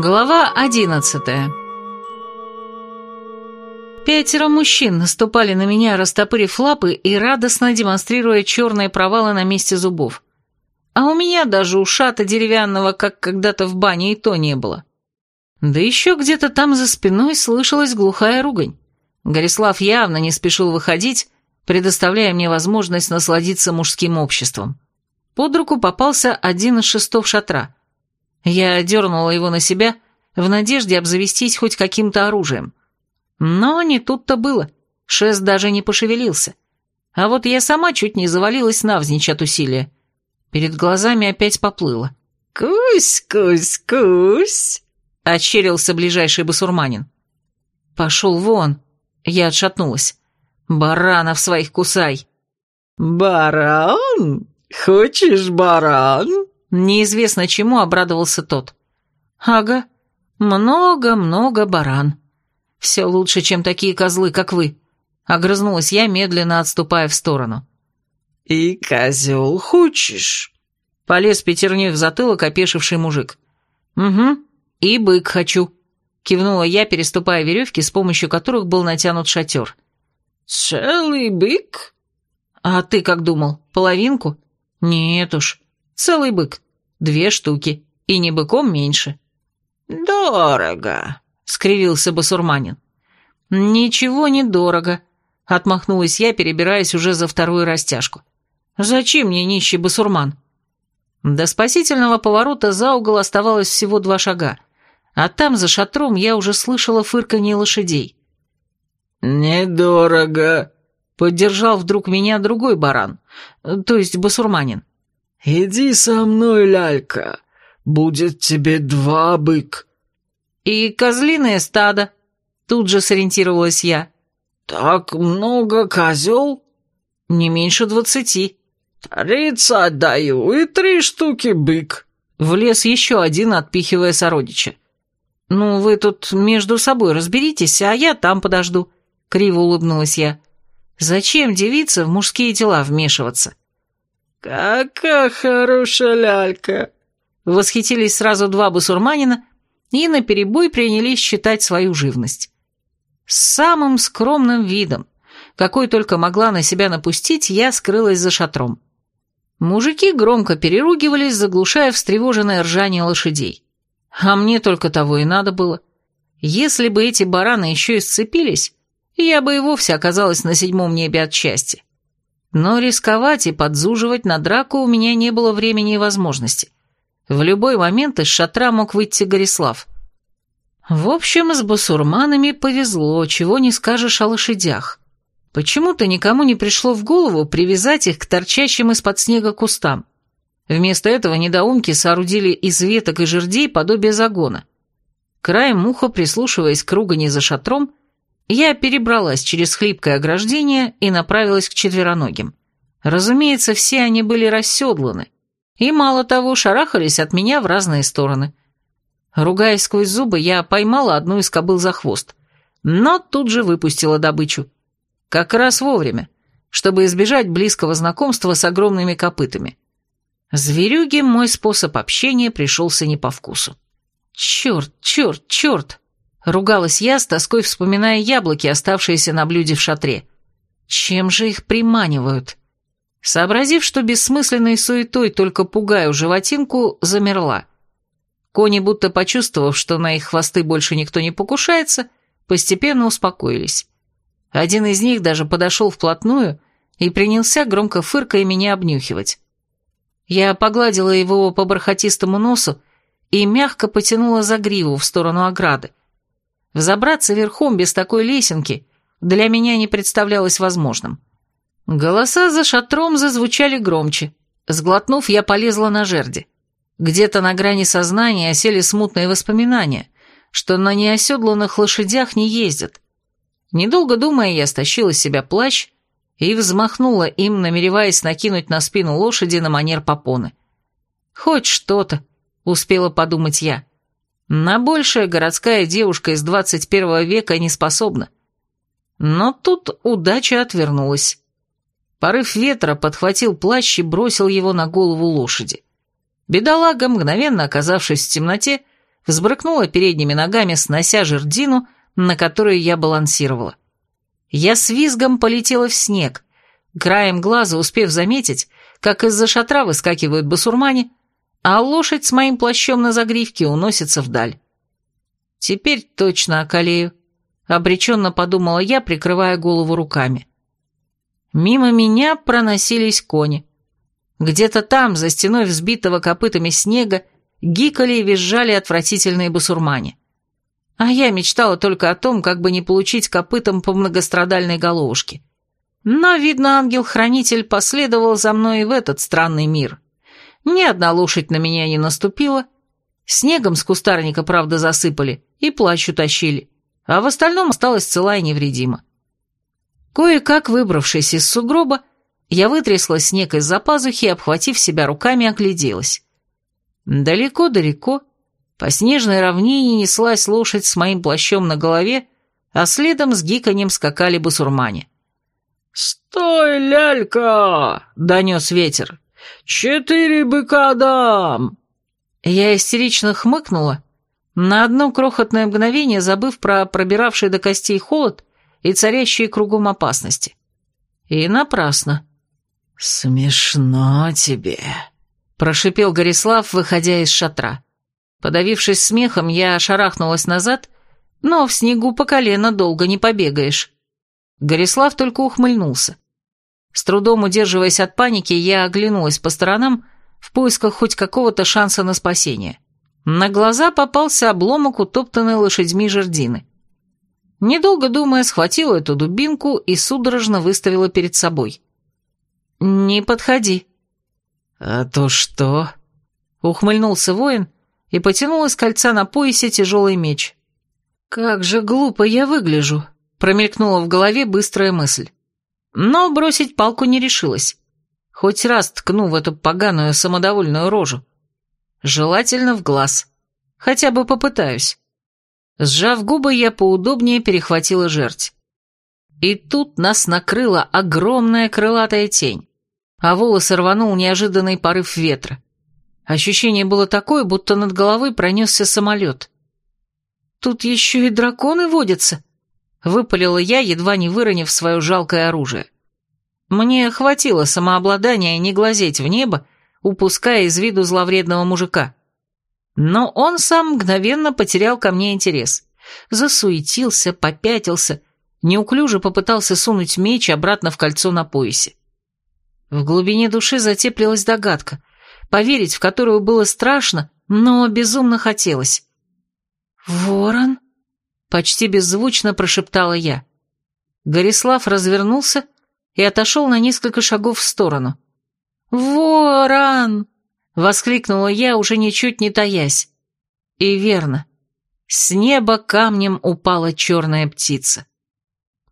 Глава одиннадцатая Пятеро мужчин наступали на меня, растопырив лапы и радостно демонстрируя черные провалы на месте зубов. А у меня даже ушата деревянного, как когда-то в бане, и то не было. Да еще где-то там за спиной слышалась глухая ругань. Горислав явно не спешил выходить, предоставляя мне возможность насладиться мужским обществом. Под руку попался один из шестов шатра. Я дернула его на себя в надежде обзавестись хоть каким-то оружием. Но не тут-то было. Шест даже не пошевелился. А вот я сама чуть не завалилась навзничь от усилия. Перед глазами опять поплыло. «Кусь, кусь, кусь!» — ощерился ближайший басурманин. «Пошел вон!» — я отшатнулась. «Баранов своих кусай!» «Баран? Хочешь баран?» Неизвестно чему обрадовался тот. «Ага, много-много баран. Все лучше, чем такие козлы, как вы», — огрызнулась я, медленно отступая в сторону. «И козел хочешь?» — полез пятерней в затылок опешивший мужик. «Угу, и бык хочу», — кивнула я, переступая веревки, с помощью которых был натянут шатер. «Целый бык?» «А ты как думал, половинку?» «Нет уж, целый бык, две штуки, и не быком меньше». «Дорого», — скривился басурманин. «Ничего не дорого», — отмахнулась я, перебираясь уже за вторую растяжку. «Зачем мне нищий басурман?» До спасительного поворота за угол оставалось всего два шага, а там, за шатром, я уже слышала фырканье лошадей. «Недорого», — поддержал вдруг меня другой баран, то есть басурманин. «Иди со мной, лялька, будет тебе два бык». «И козлиное стадо», — тут же сориентировалась я. «Так много козел?» «Не меньше двадцати». «Тридцать даю и три штуки бык». Влез еще один, отпихивая сородича. «Ну, вы тут между собой разберитесь, а я там подожду», — криво улыбнулась я. «Зачем девице в мужские дела вмешиваться?» «Какая хорошая лялька!» Восхитились сразу два басурманина и наперебой принялись считать свою живность. С самым скромным видом, какой только могла на себя напустить, я скрылась за шатром. Мужики громко переругивались, заглушая встревоженное ржание лошадей. А мне только того и надо было. Если бы эти бараны еще и сцепились, я бы и вовсе оказалась на седьмом небе от счастья. Но рисковать и подзуживать на драку у меня не было времени и возможности. В любой момент из шатра мог выйти Горислав. В общем, с басурманами повезло, чего не скажешь о лошадях. Почему-то никому не пришло в голову привязать их к торчащим из-под снега кустам. Вместо этого недоумки соорудили из веток и жердей подобие загона. Краем уха, прислушиваясь к ругани за шатром, я перебралась через хлипкое ограждение и направилась к четвероногим. Разумеется, все они были расседланы, и, мало того, шарахались от меня в разные стороны. Ругаясь сквозь зубы, я поймала одну из кобыл за хвост, но тут же выпустила добычу. Как раз вовремя, чтобы избежать близкого знакомства с огромными копытами. Зверюге мой способ общения пришелся не по вкусу. «Черт, черт, черт!» Ругалась я, с тоской вспоминая яблоки, оставшиеся на блюде в шатре. Чем же их приманивают? Сообразив, что бессмысленной суетой только пугаю животинку, замерла. Кони, будто почувствовав, что на их хвосты больше никто не покушается, постепенно успокоились. Один из них даже подошел вплотную и принялся громко фыркая меня обнюхивать. Я погладила его по бархатистому носу и мягко потянула за гриву в сторону ограды. Взобраться верхом без такой лесенки для меня не представлялось возможным. Голоса за шатром зазвучали громче. Сглотнув, я полезла на жерди. Где-то на грани сознания осели смутные воспоминания, что на неоседланных лошадях не ездят. Недолго думая, я стащила с себя плащ и взмахнула им, намереваясь накинуть на спину лошади на манер попоны. «Хоть что-то», — успела подумать я. На большее городская девушка из 21 века не способна. Но тут удача отвернулась. Порыв ветра подхватил плащ и бросил его на голову лошади. Бедолага, мгновенно оказавшись в темноте, взбрыкнула передними ногами, снося жердину, на которой я балансировала. Я с визгом полетела в снег, краем глаза успев заметить, как из-за шатра выскакивают басурмане, а лошадь с моим плащом на загривке уносится вдаль. Теперь точно околею, обреченно подумала я, прикрывая голову руками. Мимо меня проносились кони. Где-то там, за стеной взбитого копытами снега, гикали и визжали отвратительные басурмане. А я мечтала только о том, как бы не получить копытом по многострадальной головушке. Но, видно, ангел-хранитель последовал за мной и в этот странный мир. Ни одна лошадь на меня не наступила, снегом с кустарника, правда, засыпали и плащ утащили, а в остальном осталась цела и невредима. Кое-как выбравшись из сугроба, я вытрясла снег из-за пазухи и, обхватив себя руками, огляделась. Далеко-далеко, по снежной равнине неслась лошадь с моим плащом на голове, а следом с гиканьем скакали басурмане. «Стой, лялька!» — донес ветер. «Четыре быка дам!» Я истерично хмыкнула, на одно крохотное мгновение забыв про пробиравший до костей холод и царящие кругом опасности. И напрасно. «Смешно тебе», прошипел Горислав, выходя из шатра. Подавившись смехом, я шарахнулась назад, но в снегу по колено долго не побегаешь. Горислав только ухмыльнулся. С трудом удерживаясь от паники, я оглянулась по сторонам в поисках хоть какого-то шанса на спасение. На глаза попался обломок утоптанной лошадьми жердины. Недолго думая, схватила эту дубинку и судорожно выставила перед собой. «Не подходи», «А то что?» Ухмыльнулся воин и потянул из кольца на поясе тяжелый меч. «Как же глупо я выгляжу!» Промелькнула в голове быстрая мысль. Но бросить палку не решилась. Хоть раз ткну в эту поганую самодовольную рожу. Желательно в глаз. Хотя бы попытаюсь. Сжав губы, я поудобнее перехватила жерть. И тут нас накрыла огромная крылатая тень а волосы рванул неожиданный порыв ветра. Ощущение было такое, будто над головой пронесся самолет. «Тут еще и драконы водятся», — выпалила я, едва не выронив свое жалкое оружие. Мне хватило самообладания не глазеть в небо, упуская из виду зловредного мужика. Но он сам мгновенно потерял ко мне интерес. Засуетился, попятился, неуклюже попытался сунуть меч обратно в кольцо на поясе. В глубине души затеплилась догадка, поверить в которую было страшно, но безумно хотелось. «Ворон?» — почти беззвучно прошептала я. Горислав развернулся и отошел на несколько шагов в сторону. «Ворон!» — воскликнула я, уже ничуть не таясь. И верно. С неба камнем упала черная птица.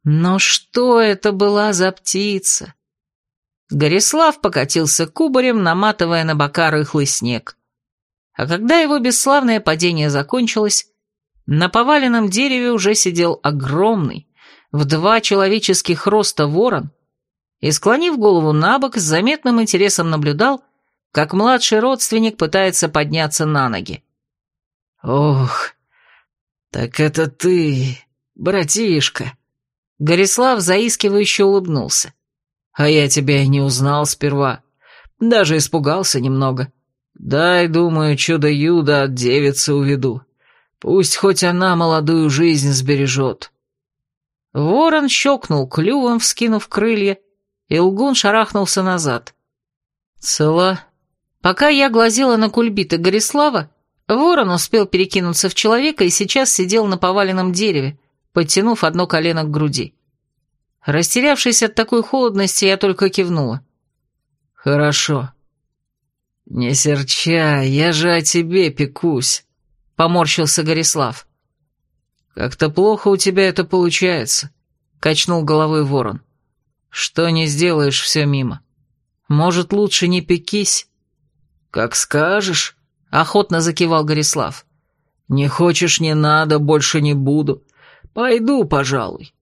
Но что это была за птица? Горислав покатился кубарем, наматывая на бока рыхлый снег. А когда его бесславное падение закончилось, на поваленном дереве уже сидел огромный, в два человеческих роста ворон, и, склонив голову на бок, с заметным интересом наблюдал, как младший родственник пытается подняться на ноги. «Ох, так это ты, братишка!» Горислав заискивающе улыбнулся. А я тебя и не узнал сперва. Даже испугался немного. Дай, думаю, чудо-юдо от девицы уведу. Пусть хоть она молодую жизнь сбережет». Ворон щелкнул клювом, вскинув крылья, и лгун шарахнулся назад. «Цела?» Пока я глазела на кульбиты Горислава, ворон успел перекинуться в человека и сейчас сидел на поваленном дереве, подтянув одно колено к груди. Растерявшись от такой холодности, я только кивнула. «Хорошо». «Не серчай, я же о тебе пекусь», — поморщился Горислав. «Как-то плохо у тебя это получается», — качнул головой ворон. «Что не сделаешь, все мимо. Может, лучше не пекись?» «Как скажешь», — охотно закивал Горислав. «Не хочешь, не надо, больше не буду. Пойду, пожалуй».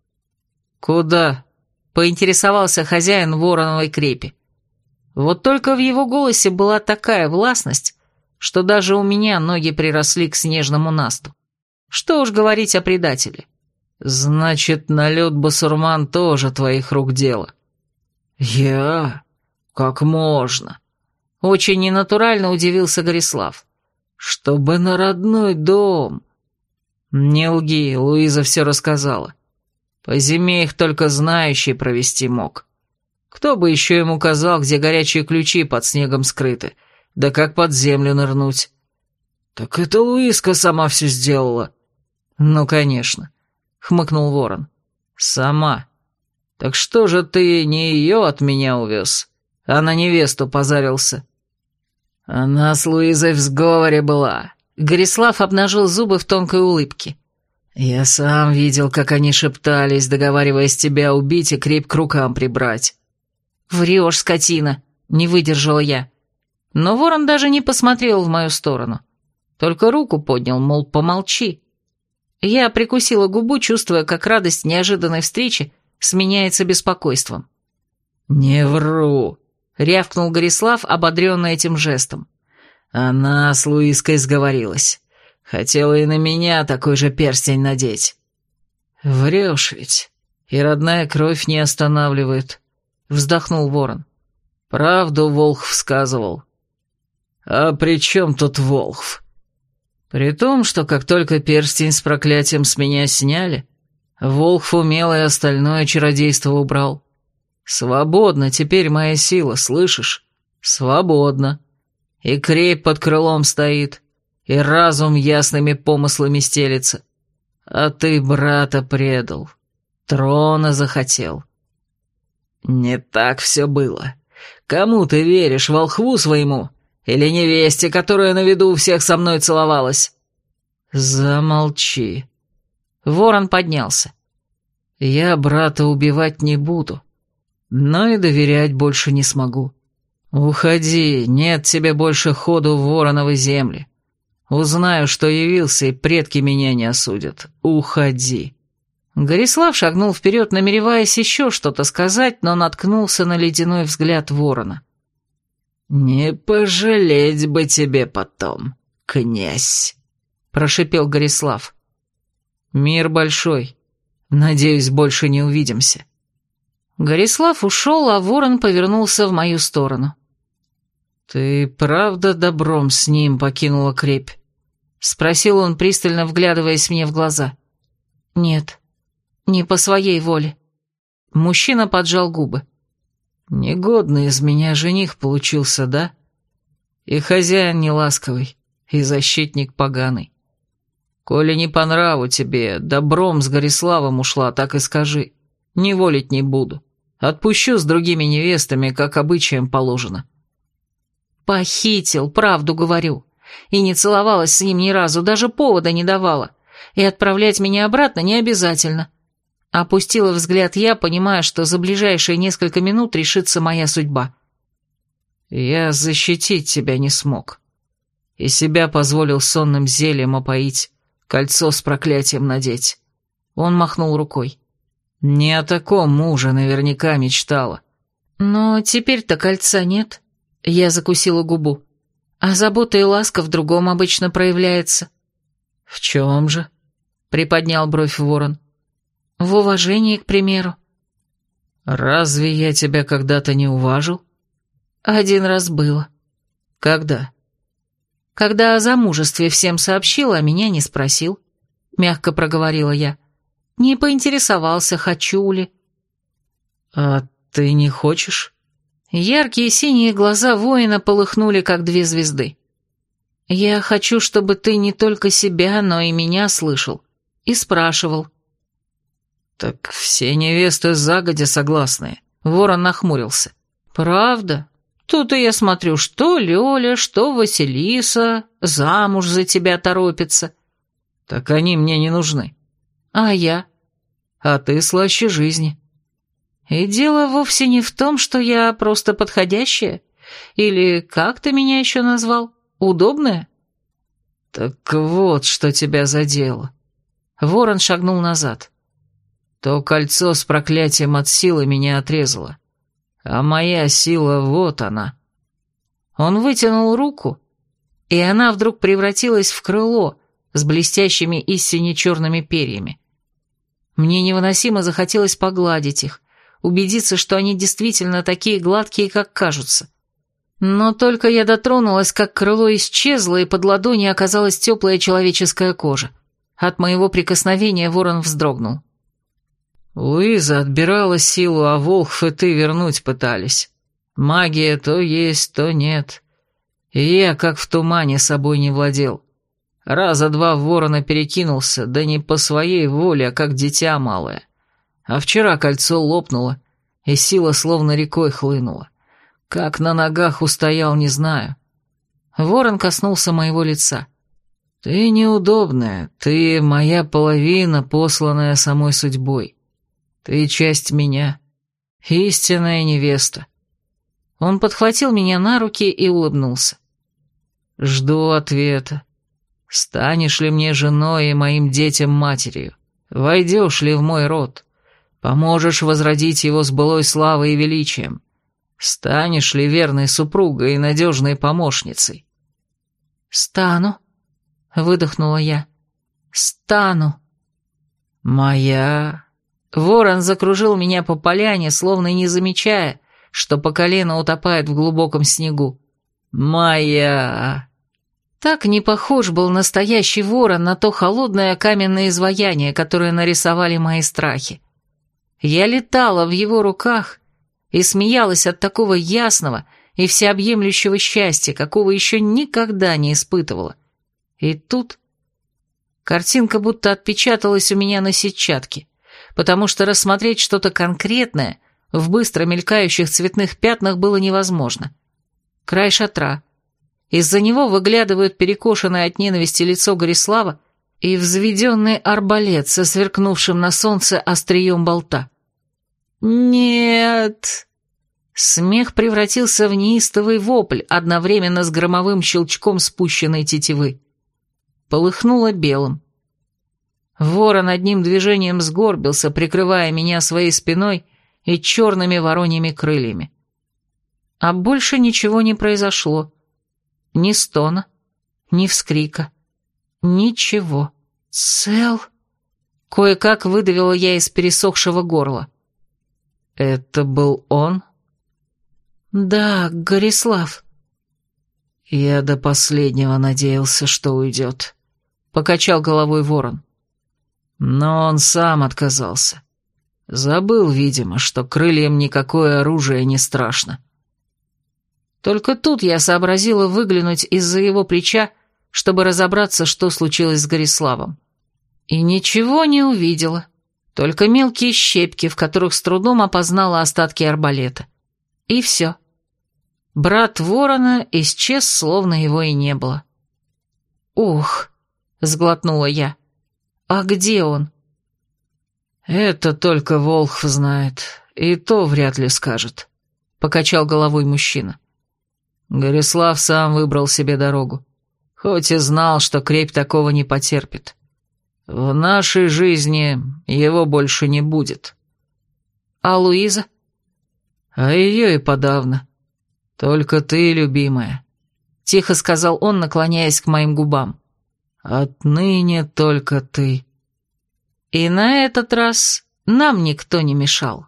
«Куда?» — поинтересовался хозяин вороновой крепи. Вот только в его голосе была такая властность, что даже у меня ноги приросли к снежному насту. Что уж говорить о предателе. Значит, налет басурман тоже твоих рук дело. Я? Как можно? Очень ненатурально удивился Горислав. Чтобы на родной дом. Не лги, Луиза все рассказала. По зиме их только знающий провести мог. Кто бы еще ему сказал, где горячие ключи под снегом скрыты, да как под землю нырнуть? Так это Луизка сама все сделала. Ну, конечно, хмыкнул ворон. Сама. Так что же ты не ее от меня увез, а на невесту позарился? Она с Луизой в сговоре была. Горислав обнажил зубы в тонкой улыбке. Я сам видел, как они шептались, договариваясь тебя убить и крепь к рукам прибрать. «Врешь, скотина!» — не выдержала я. Но ворон даже не посмотрел в мою сторону. Только руку поднял, мол, помолчи. Я прикусила губу, чувствуя, как радость неожиданной встречи сменяется беспокойством. «Не вру», — рявкнул Горислав, ободренный этим жестом. Она с Луиской сговорилась. Хотела и на меня такой же перстень надеть. Врешь ведь, и родная кровь не останавливает, — вздохнул ворон. Правду Волхв сказывал. А при чем тут Волхв? При том, что как только перстень с проклятием с меня сняли, Волхв умел и остальное чародейство убрал. Свободно теперь моя сила, слышишь? Свободно. И крепь под крылом стоит, и разум ясными помыслами стелится. А ты брата предал, трона захотел. Не так все было. Кому ты веришь, волхву своему или невесте, которая на виду у всех со мной целовалась? Замолчи. Ворон поднялся. Я брата убивать не буду, но и доверять больше не смогу. Уходи, нет тебе больше ходу в вороновой земли. Узнаю, что явился, и предки меня не осудят. Уходи. Горислав шагнул вперед, намереваясь еще что-то сказать, но наткнулся на ледяной взгляд ворона. «Не пожалеть бы тебе потом, князь», — прошипел Горислав. «Мир большой. Надеюсь, больше не увидимся». Горислав ушел, а ворон повернулся в мою сторону. «Ты правда добром с ним покинула крепь?» — спросил он, пристально вглядываясь мне в глаза. «Нет, не по своей воле». Мужчина поджал губы. «Негодный из меня жених получился, да? И хозяин неласковый, и защитник поганый. Коли не по нраву тебе, добром с Гориславом ушла, так и скажи. Не волить не буду. Отпущу с другими невестами, как обычаем положено». «Похитил, правду говорю. И не целовалась с ним ни разу, даже повода не давала. И отправлять меня обратно не обязательно. Опустила взгляд я, понимая, что за ближайшие несколько минут решится моя судьба. Я защитить тебя не смог. И себя позволил сонным зельем опоить, кольцо с проклятием надеть. Он махнул рукой. Не о таком муже наверняка мечтала. Но теперь-то кольца нет. Я закусила губу. А забота и ласка в другом обычно проявляется. В чем же? Приподнял бровь ворон. В уважении, к примеру. Разве я тебя когда-то не уважил? Один раз было. Когда? Когда о замужестве всем сообщил, а меня не спросил. Мягко проговорила я. Не поинтересовался, хочу ли. А ты не хочешь? Яркие синие глаза воина полыхнули, как две звезды. «Я хочу, чтобы ты не только себя, но и меня слышал. И спрашивал». «Так все невесты загодя согласны». Ворон нахмурился. «Правда? Тут и я смотрю, что Лёля, что Василиса замуж за тебя торопится». «Так они мне не нужны». «А я?» «А ты слаще жизни». И дело вовсе не в том, что я просто подходящая. Или как ты меня еще назвал? Удобная? Так вот, что тебя задело. Ворон шагнул назад. То кольцо с проклятием от силы меня отрезало. А моя сила вот она. Он вытянул руку, и она вдруг превратилась в крыло с блестящими истине черными перьями. Мне невыносимо захотелось погладить их, убедиться, что они действительно такие гладкие, как кажутся. Но только я дотронулась, как крыло исчезло, и под ладонью оказалась теплая человеческая кожа. От моего прикосновения ворон вздрогнул. Луиза отбирала силу, а Волхв и ты вернуть пытались. Магия то есть, то нет. И я, как в тумане, собой не владел. Раза два в ворона перекинулся, да не по своей воле, а как дитя малое. А вчера кольцо лопнуло, и сила словно рекой хлынула. Как на ногах устоял, не знаю. Ворон коснулся моего лица. «Ты неудобная, ты моя половина, посланная самой судьбой. Ты часть меня, истинная невеста». Он подхватил меня на руки и улыбнулся. «Жду ответа. Станешь ли мне женой и моим детям матерью? Войдешь ли в мой род? Поможешь возродить его с былой славой и величием? Станешь ли верной супругой и надежной помощницей?» «Стану», — выдохнула я. «Стану». «Моя Ворон закружил меня по поляне, словно не замечая, что по колено утопает в глубоком снегу. «Моя!» Так не похож был настоящий ворон на то холодное каменное изваяние, которое нарисовали мои страхи. Я летала в его руках и смеялась от такого ясного и всеобъемлющего счастья, какого еще никогда не испытывала. И тут картинка будто отпечаталась у меня на сетчатке потому что рассмотреть что-то конкретное в быстро мелькающих цветных пятнах было невозможно. Край шатра. Из-за него выглядывают перекошенное от ненависти лицо Горислава и взведенный арбалет со сверкнувшим на солнце острием болта. «Нет!» Смех превратился в неистовый вопль, одновременно с громовым щелчком спущенной тетивы. Полыхнуло белым. Ворон одним движением сгорбился, прикрывая меня своей спиной и черными вороньими крыльями. А больше ничего не произошло. Ни стона, ни вскрика, ничего. Цел? Кое-как выдавила я из пересохшего горла. Это был он? Да, Горислав. Я до последнего надеялся, что уйдет. Покачал головой ворон. Но он сам отказался. Забыл, видимо, что крыльям никакое оружие не страшно. Только тут я сообразила выглянуть из-за его плеча, чтобы разобраться, что случилось с Гориславом. И ничего не увидела, только мелкие щепки, в которых с трудом опознала остатки арбалета. И все. Брат ворона исчез, словно его и не было. «Ух!» — сглотнула я. «А где он?» «Это только Волхв знает, и то вряд ли скажет», — покачал головой мужчина. Горислав сам выбрал себе дорогу, хоть и знал, что крепь такого не потерпит. В нашей жизни его больше не будет. А Луиза? А ее и подавно. Только ты, любимая, — тихо сказал он, наклоняясь к моим губам. Отныне только ты. И на этот раз нам никто не мешал.